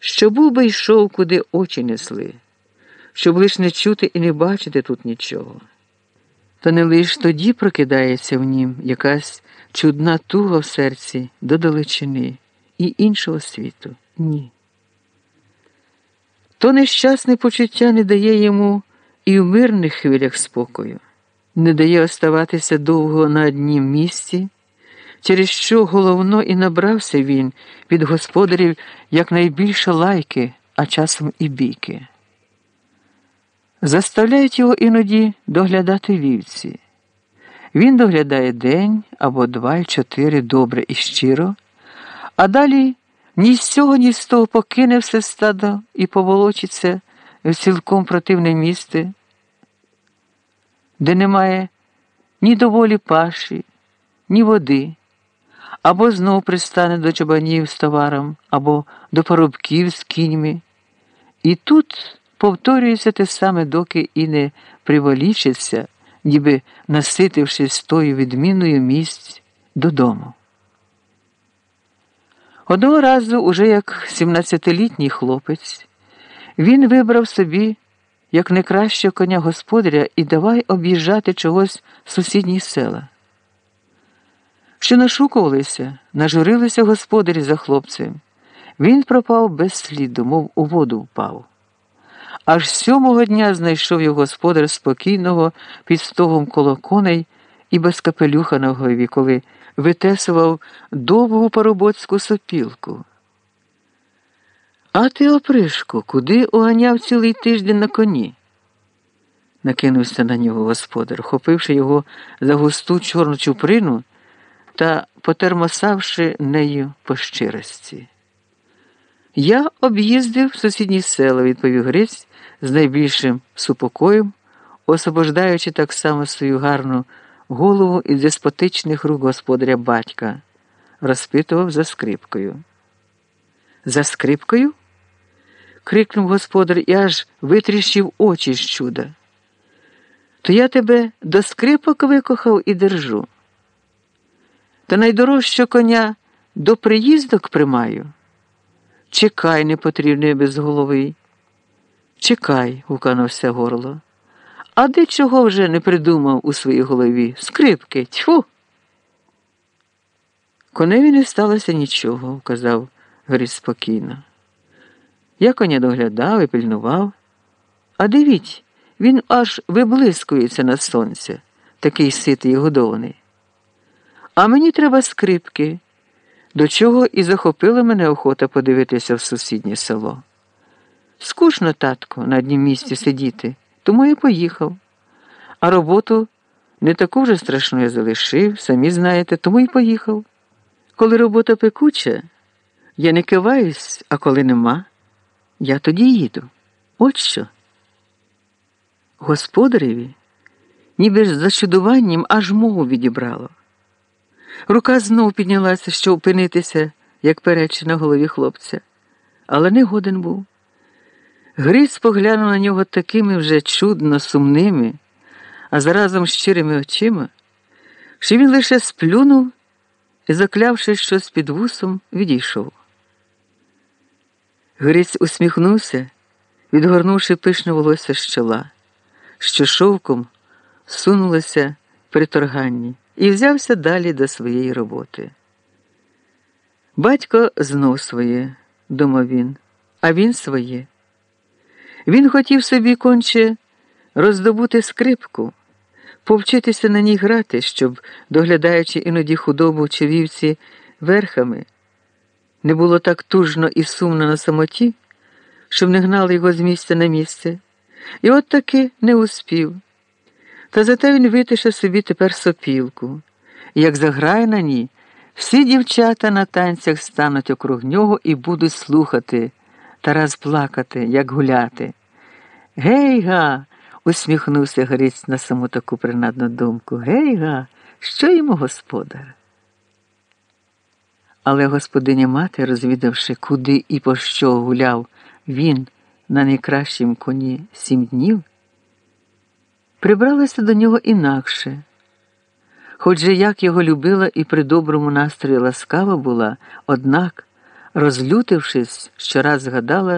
що був би йшов, куди очі несли, щоб лиш не чути і не бачити тут нічого. Та не лиш тоді прокидається в нім якась чудна туга в серці до далечини і іншого світу. Ні. То нещасне почуття не дає йому і в мирних хвилях спокою, не дає оставатися довго на однім місці, через що головно і набрався він від господарів якнайбільше лайки, а часом і бійки. Заставляють його іноді доглядати вівці. Він доглядає день або два й чотири добре і щиро, а далі ні з цього, ні з того покине все стадо і поволочиться в цілком противне місце, де немає ні доволі паші, ні води, або знов пристане до чабанів з товаром, або до парубків з кіньми. І тут повторюється те саме, доки і не приволічиться, ніби наситившись тою відміною місць додому. Одного разу, уже як 17-літній хлопець, він вибрав собі як найкращого коня господаря і давай об'їжджати чогось сусідні села. Що нашукувалися, нажурилися господарі за хлопцем. Він пропав без сліду, мов у воду впав. Аж сьомого дня знайшов його господар спокійного під стогом коло коней і без капелюха на голові, коли витесував довгу парубоцьку сопілку. А ти, опришку, куди уганяв цілий тиждень на коні? накинувся на нього господар, хопивши його за густу чорну чуприну та потермосавши нею по щирості. Я об'їздив сусідні села, відповів Грець з найбільшим супокоєм, освобождаючи так само свою гарну голову із деспотичних рук господаря батька, розпитував за скрипкою. За скрипкою? крикнув господар і аж витріщив очі з чуда. То я тебе до скрипок викохав і держу. Та найдорожчого коня до приїздок примаю. Чекай, непотрібний безголовий. Чекай, гуканувся горло. А де чого вже не придумав у своїй голові? Скрипки, тьфу. Коневі не сталося нічого, вказав Гриць спокійно. Я коня доглядав і пильнував. А дивіть, він аж виблискується на сонце, такий ситий і годований. А мені треба скрипки, до чого і захопила мене охота подивитися в сусіднє село. Скучно, татко, на однім місці сидіти, тому я поїхав. А роботу не таку вже страшну я залишив, самі знаєте, тому й поїхав. Коли робота пекуча, я не киваюсь, а коли нема, я тоді їду. От що. Господареві, ніби ж зачудуванням аж мову відібрало. Рука знов піднялася, щоб опинитися, як перечі на голові хлопця, але не годен був. Гриць поглянув на нього такими вже чудно сумними, а заразом щирими очима, що він лише сплюнув і, заклявши щось під вусом, відійшов. Гриць усміхнувся, відгорнувши пишне волосся з чола, що шовком сунулося при торганні, і взявся далі до своєї роботи. Батько знов своє, думав він, а він своє. Він хотів собі конче роздобути скрипку, повчитися на ній грати, щоб, доглядаючи іноді худобу чи вівці верхами, не було так тужно і сумно на самоті, щоб не гнали його з місця на місце, і от таки не успів. Та зате він витише собі тепер сопілку, як заграє на ній, всі дівчата на танцях стануть округ нього і будуть слухати та раз плакати, як гуляти. Гей га. усміхнувся Гриць на саму таку принадну думку. Гей га, що йому господар? Але господиня мати, розвідавши, куди і по що гуляв він на найкращім коні сім днів, прибралася до нього інакше. Хоч же як його любила і при доброму настрої ласкава була, однак розлютившись, щораз згадала